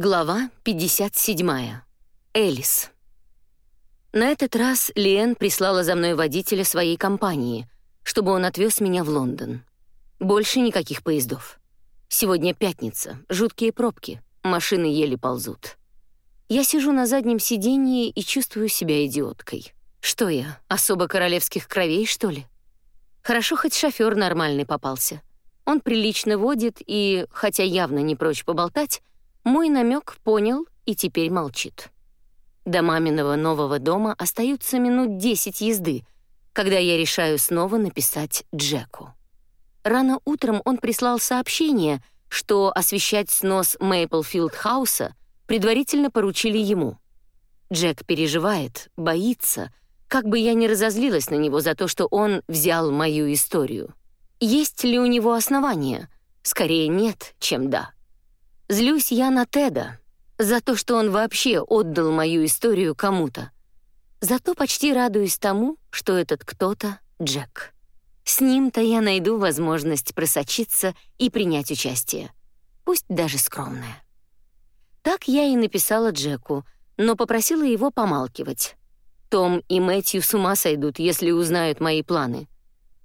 Глава 57. Элис. На этот раз Лиэн прислала за мной водителя своей компании, чтобы он отвез меня в Лондон. Больше никаких поездов. Сегодня пятница, жуткие пробки, машины еле ползут. Я сижу на заднем сиденье и чувствую себя идиоткой. Что я, особо королевских кровей, что ли? Хорошо, хоть шофер нормальный попался. Он прилично водит и, хотя явно не прочь поболтать, мой намек понял и теперь молчит. До маминого нового дома остаются минут десять езды, когда я решаю снова написать Джеку. Рано утром он прислал сообщение, что освещать снос Мейплфилд Хауса предварительно поручили ему. Джек переживает, боится, как бы я ни разозлилась на него за то, что он взял мою историю. Есть ли у него основания? Скорее нет, чем да. Злюсь я на Теда за то, что он вообще отдал мою историю кому-то. Зато почти радуюсь тому, что этот кто-то — Джек. С ним-то я найду возможность просочиться и принять участие, пусть даже скромное. Так я и написала Джеку, но попросила его помалкивать. Том и Мэтью с ума сойдут, если узнают мои планы.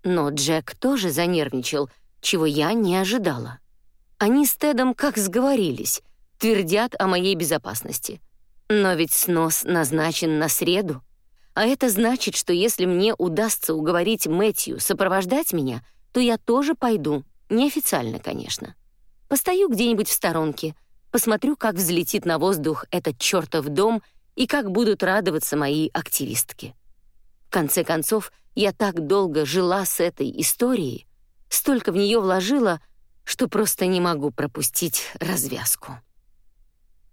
Но Джек тоже занервничал, чего я не ожидала. Они с Тедом как сговорились, твердят о моей безопасности. Но ведь снос назначен на среду. А это значит, что если мне удастся уговорить Мэтью сопровождать меня, то я тоже пойду, неофициально, конечно. Постою где-нибудь в сторонке, посмотрю, как взлетит на воздух этот чертов дом и как будут радоваться мои активистки. В конце концов, я так долго жила с этой историей, столько в нее вложила — что просто не могу пропустить развязку.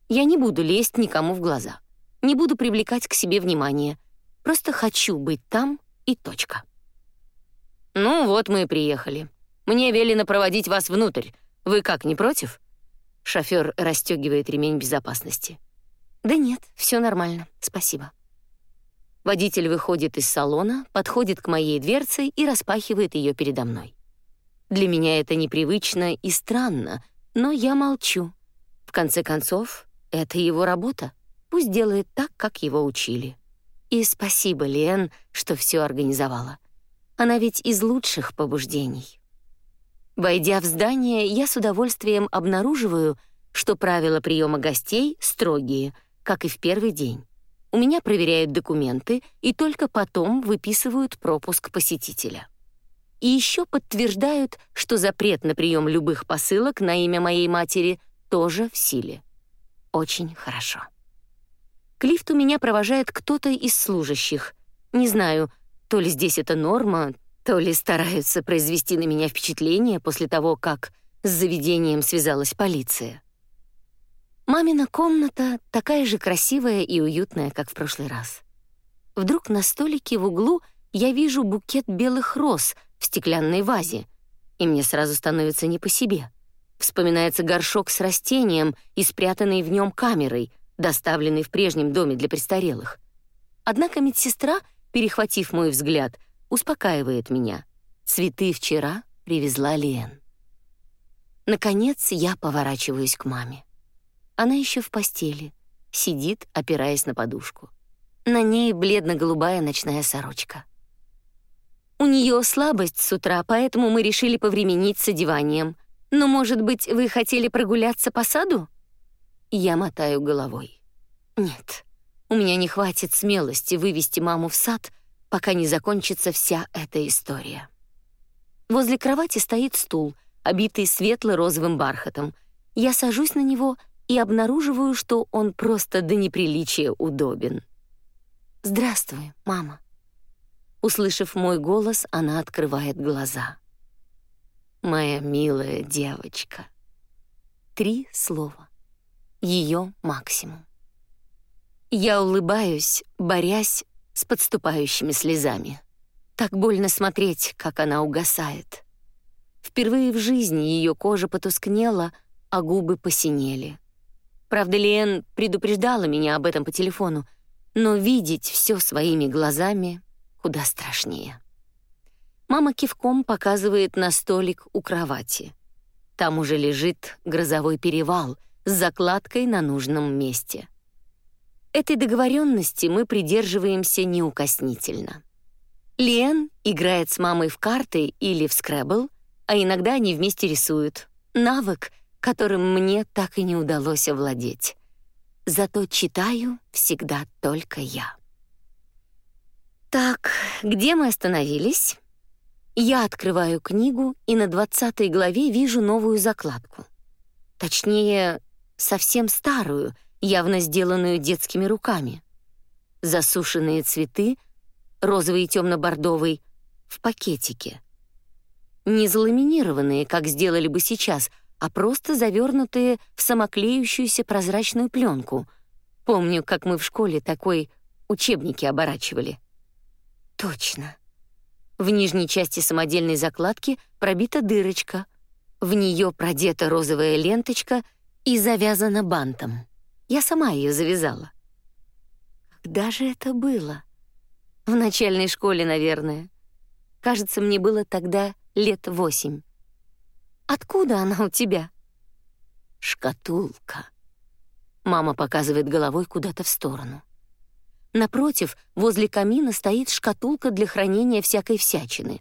Я не буду лезть никому в глаза, не буду привлекать к себе внимание, просто хочу быть там и точка. «Ну вот мы и приехали. Мне велено проводить вас внутрь. Вы как, не против?» Шофёр расстёгивает ремень безопасности. «Да нет, всё нормально, спасибо». Водитель выходит из салона, подходит к моей дверце и распахивает её передо мной. Для меня это непривычно и странно, но я молчу. В конце концов, это его работа. Пусть делает так, как его учили. И спасибо, Лен, что все организовала. Она ведь из лучших побуждений. Войдя в здание, я с удовольствием обнаруживаю, что правила приема гостей строгие, как и в первый день. У меня проверяют документы и только потом выписывают пропуск посетителя и еще подтверждают, что запрет на прием любых посылок на имя моей матери тоже в силе. Очень хорошо. К лифту меня провожает кто-то из служащих. Не знаю, то ли здесь это норма, то ли стараются произвести на меня впечатление после того, как с заведением связалась полиция. Мамина комната такая же красивая и уютная, как в прошлый раз. Вдруг на столике в углу я вижу букет белых роз — в стеклянной вазе, и мне сразу становится не по себе. Вспоминается горшок с растением и спрятанный в нем камерой, доставленный в прежнем доме для престарелых. Однако медсестра, перехватив мой взгляд, успокаивает меня. Цветы вчера привезла Лен. Наконец я поворачиваюсь к маме. Она еще в постели, сидит, опираясь на подушку. На ней бледно-голубая ночная сорочка. У нее слабость с утра, поэтому мы решили повременить с одеванием. Но, может быть, вы хотели прогуляться по саду? Я мотаю головой. Нет, у меня не хватит смелости вывести маму в сад, пока не закончится вся эта история. Возле кровати стоит стул, обитый светло-розовым бархатом. Я сажусь на него и обнаруживаю, что он просто до неприличия удобен. «Здравствуй, мама», Услышав мой голос, она открывает глаза. «Моя милая девочка». Три слова. Ее максимум. Я улыбаюсь, борясь с подступающими слезами. Так больно смотреть, как она угасает. Впервые в жизни ее кожа потускнела, а губы посинели. Правда, Лен предупреждала меня об этом по телефону, но видеть все своими глазами куда страшнее. Мама кивком показывает на столик у кровати. Там уже лежит грозовой перевал, с закладкой на нужном месте. Этой договоренности мы придерживаемся неукоснительно. Лен играет с мамой в карты или в скребл, а иногда они вместе рисуют. Навык, которым мне так и не удалось овладеть. Зато читаю всегда только я. Так, где мы остановились? Я открываю книгу и на двадцатой главе вижу новую закладку. Точнее, совсем старую, явно сделанную детскими руками. Засушенные цветы, розовый и темно-бордовый, в пакетике. Не заламинированные, как сделали бы сейчас, а просто завернутые в самоклеющуюся прозрачную пленку. Помню, как мы в школе такой учебники оборачивали. Точно. В нижней части самодельной закладки пробита дырочка. В нее продета розовая ленточка и завязана бантом. Я сама ее завязала. Когда же это было? В начальной школе, наверное. Кажется, мне было тогда лет восемь. Откуда она у тебя? Шкатулка. Мама показывает головой куда-то в сторону. Напротив, возле камина стоит шкатулка для хранения всякой всячины.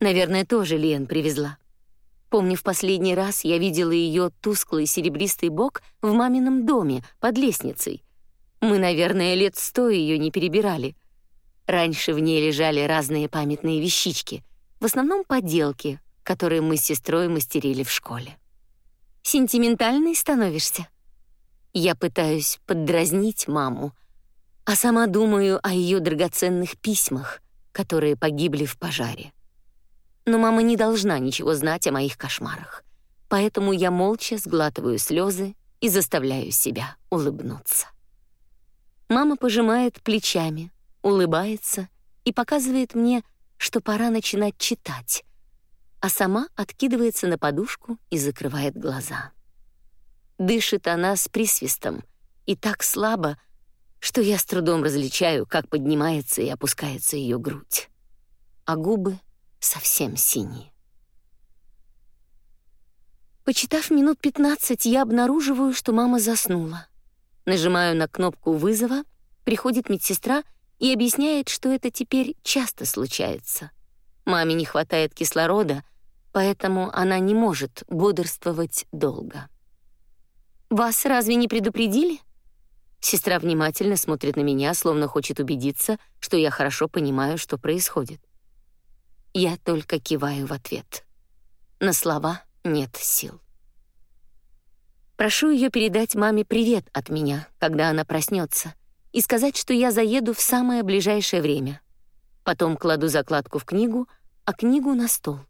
Наверное, тоже Лен привезла. Помню, в последний раз я видела ее тусклый серебристый бок в мамином доме под лестницей. Мы, наверное, лет сто ее не перебирали. Раньше в ней лежали разные памятные вещички, в основном поделки, которые мы с сестрой мастерили в школе. Сентиментальной становишься? Я пытаюсь поддразнить маму, а сама думаю о ее драгоценных письмах, которые погибли в пожаре. Но мама не должна ничего знать о моих кошмарах, поэтому я молча сглатываю слезы и заставляю себя улыбнуться. Мама пожимает плечами, улыбается и показывает мне, что пора начинать читать, а сама откидывается на подушку и закрывает глаза. Дышит она с присвистом и так слабо, что я с трудом различаю, как поднимается и опускается ее грудь, а губы совсем синие. Почитав минут пятнадцать, я обнаруживаю, что мама заснула. Нажимаю на кнопку вызова, приходит медсестра и объясняет, что это теперь часто случается. Маме не хватает кислорода, поэтому она не может бодрствовать долго. «Вас разве не предупредили?» Сестра внимательно смотрит на меня, словно хочет убедиться, что я хорошо понимаю, что происходит. Я только киваю в ответ. На слова нет сил. Прошу ее передать маме привет от меня, когда она проснется, и сказать, что я заеду в самое ближайшее время. Потом кладу закладку в книгу, а книгу на стол.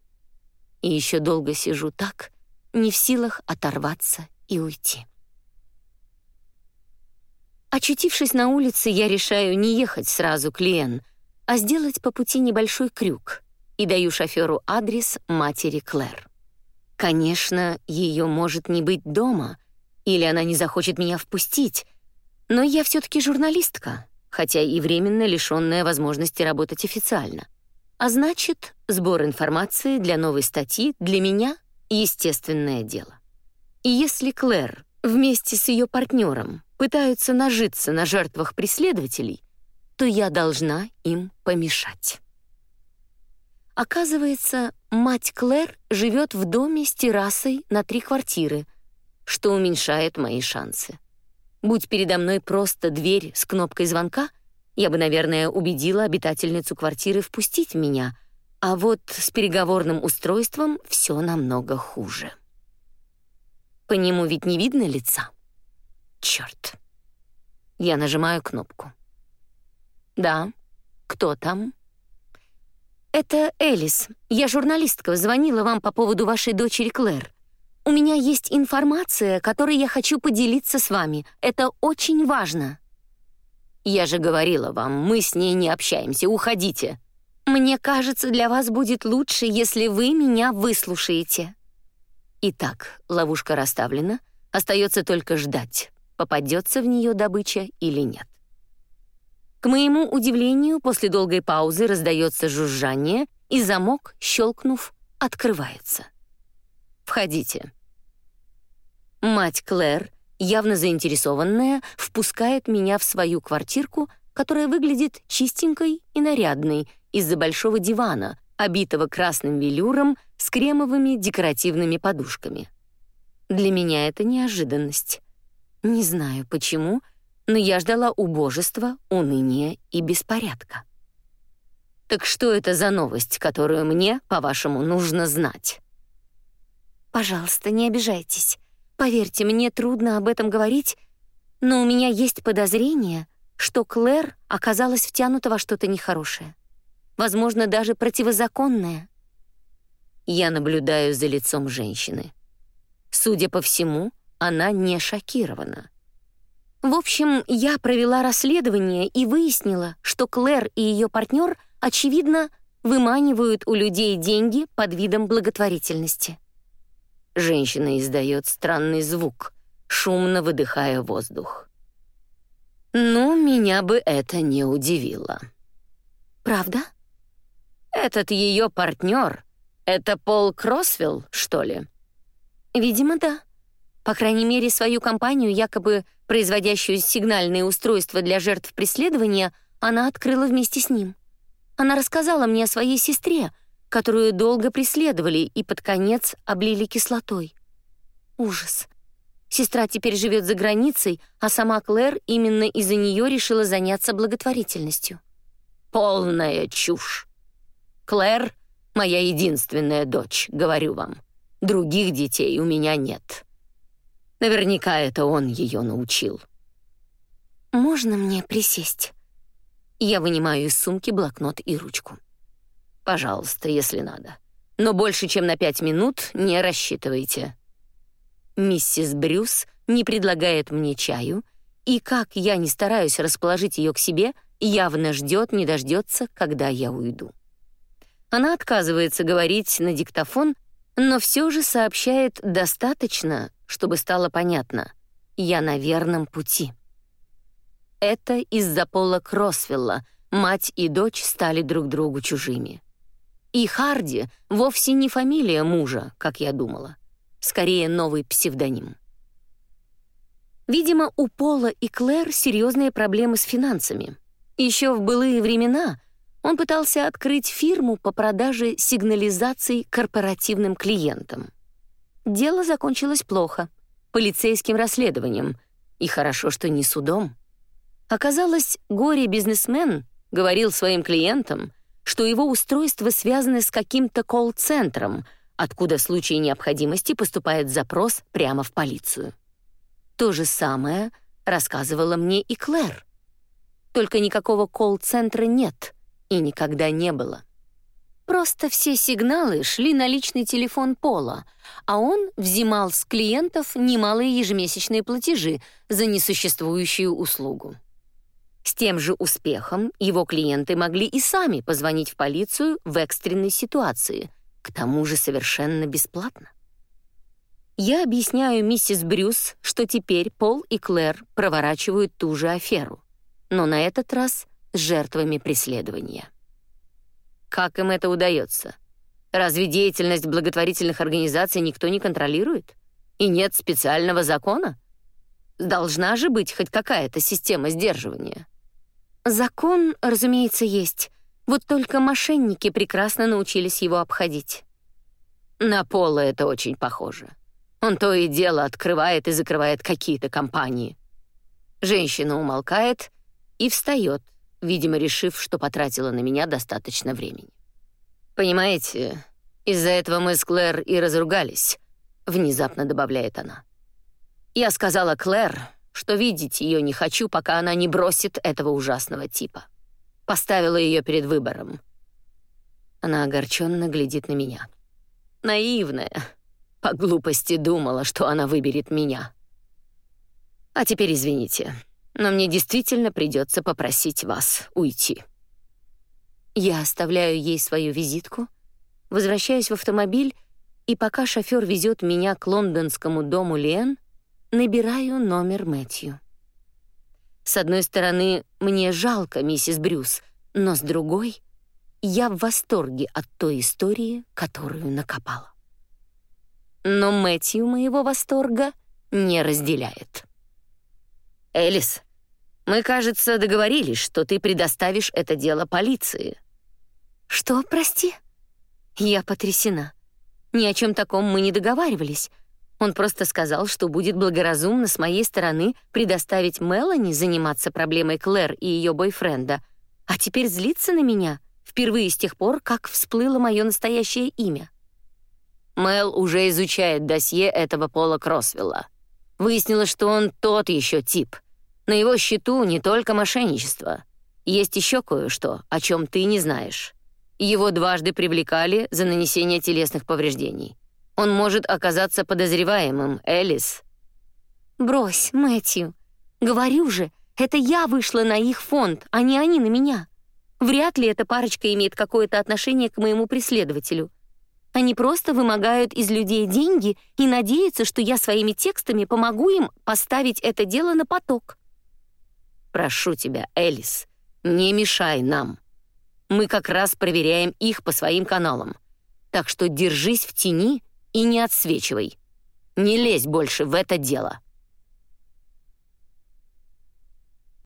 И еще долго сижу так, не в силах оторваться и уйти. Очутившись на улице, я решаю не ехать сразу к Лен, а сделать по пути небольшой крюк и даю шоферу адрес матери Клэр. Конечно, ее может не быть дома, или она не захочет меня впустить, но я все таки журналистка, хотя и временно лишенная возможности работать официально — а значит, сбор информации для новой статьи для меня — естественное дело. И если Клэр вместе с ее партнером пытаются нажиться на жертвах преследователей, то я должна им помешать. Оказывается, мать Клэр живет в доме с террасой на три квартиры, что уменьшает мои шансы. Будь передо мной просто дверь с кнопкой звонка, я бы, наверное, убедила обитательницу квартиры впустить меня, а вот с переговорным устройством все намного хуже. По нему ведь не видно лица. Черт. Я нажимаю кнопку. Да, кто там? Это Элис. Я журналистка, звонила вам по поводу вашей дочери Клэр. У меня есть информация, которой я хочу поделиться с вами. Это очень важно. Я же говорила вам, мы с ней не общаемся, уходите. Мне кажется, для вас будет лучше, если вы меня выслушаете. Итак, ловушка расставлена, остается только ждать, попадется в нее добыча или нет. К моему удивлению, после долгой паузы раздается жужжание, и замок, щелкнув, открывается. Входите. Мать Клэр явно заинтересованная, впускает меня в свою квартирку, которая выглядит чистенькой и нарядной из-за большого дивана, обитого красным велюром с кремовыми декоративными подушками. Для меня это неожиданность. Не знаю почему, но я ждала убожества, уныния и беспорядка. Так что это за новость, которую мне, по-вашему, нужно знать? Пожалуйста, не обижайтесь. Поверьте, мне трудно об этом говорить, но у меня есть подозрение, что Клэр оказалась втянута во что-то нехорошее. Возможно, даже противозаконное. Я наблюдаю за лицом женщины. Судя по всему, она не шокирована. В общем, я провела расследование и выяснила, что Клэр и ее партнер, очевидно, выманивают у людей деньги под видом благотворительности. Женщина издает странный звук, шумно выдыхая воздух. Ну, меня бы это не удивило. Правда? Этот ее партнер — это Пол Кросвелл, что ли? Видимо, да. По крайней мере, свою компанию, якобы производящую сигнальные устройства для жертв преследования, она открыла вместе с ним. Она рассказала мне о своей сестре, которую долго преследовали и под конец облили кислотой. Ужас. Сестра теперь живет за границей, а сама Клэр именно из-за нее решила заняться благотворительностью. Полная чушь. Клэр — моя единственная дочь, говорю вам. Других детей у меня нет. Наверняка это он ее научил. Можно мне присесть? Я вынимаю из сумки блокнот и ручку. Пожалуйста, если надо. Но больше, чем на пять минут не рассчитывайте. Миссис Брюс не предлагает мне чаю, и как я не стараюсь расположить ее к себе, явно ждет, не дождется, когда я уйду. Она отказывается говорить на диктофон, но все же сообщает достаточно, чтобы стало понятно. Я на верном пути. Это из-за Пола Кросвелла мать и дочь стали друг другу чужими. И Харди вовсе не фамилия мужа, как я думала. Скорее, новый псевдоним. Видимо, у Пола и Клэр серьезные проблемы с финансами. Еще в былые времена он пытался открыть фирму по продаже сигнализаций корпоративным клиентам. Дело закончилось плохо, полицейским расследованием, и хорошо, что не судом. Оказалось, горе-бизнесмен говорил своим клиентам, что его устройство связано с каким-то колл-центром, откуда в случае необходимости поступает запрос прямо в полицию. То же самое рассказывала мне и Клэр. Только никакого колл-центра нет и никогда не было. Просто все сигналы шли на личный телефон Пола, а он взимал с клиентов немалые ежемесячные платежи за несуществующую услугу. С тем же успехом его клиенты могли и сами позвонить в полицию в экстренной ситуации, к тому же совершенно бесплатно. Я объясняю миссис Брюс, что теперь Пол и Клэр проворачивают ту же аферу, но на этот раз с жертвами преследования. Как им это удается? Разве деятельность благотворительных организаций никто не контролирует? И нет специального закона? Должна же быть хоть какая-то система сдерживания. Закон, разумеется, есть. Вот только мошенники прекрасно научились его обходить. На Пола это очень похоже. Он то и дело открывает и закрывает какие-то компании. Женщина умолкает и встает, видимо, решив, что потратила на меня достаточно времени. «Понимаете, из-за этого мы с Клэр и разругались», — внезапно добавляет она. «Я сказала Клэр, что видеть ее не хочу, пока она не бросит этого ужасного типа. Поставила ее перед выбором». Она огорченно глядит на меня. Наивная. По глупости думала, что она выберет меня. А теперь извините, но мне действительно придется попросить вас уйти. Я оставляю ей свою визитку, возвращаюсь в автомобиль, и пока шофер везет меня к лондонскому дому Лен, набираю номер Мэтью. С одной стороны, мне жалко миссис Брюс, но с другой я в восторге от той истории, которую накопала. Но Мэтью моего восторга не разделяет. Элис, мы, кажется, договорились, что ты предоставишь это дело полиции». «Что, прости?» Я потрясена. Ни о чем таком мы не договаривались. Он просто сказал, что будет благоразумно с моей стороны предоставить Мелани заниматься проблемой Клэр и ее бойфренда, а теперь злиться на меня впервые с тех пор, как всплыло мое настоящее имя. Мел уже изучает досье этого Пола Кросвелла. Выяснилось, что он тот еще тип. На его счету не только мошенничество. Есть еще кое-что, о чем ты не знаешь. Его дважды привлекали за нанесение телесных повреждений. Он может оказаться подозреваемым, Элис. Брось, Мэтью. Говорю же, это я вышла на их фонд, а не они на меня. Вряд ли эта парочка имеет какое-то отношение к моему преследователю. Они просто вымогают из людей деньги и надеются, что я своими текстами помогу им поставить это дело на поток. Прошу тебя, Элис, не мешай нам. Мы как раз проверяем их по своим каналам. Так что держись в тени и не отсвечивай. Не лезь больше в это дело.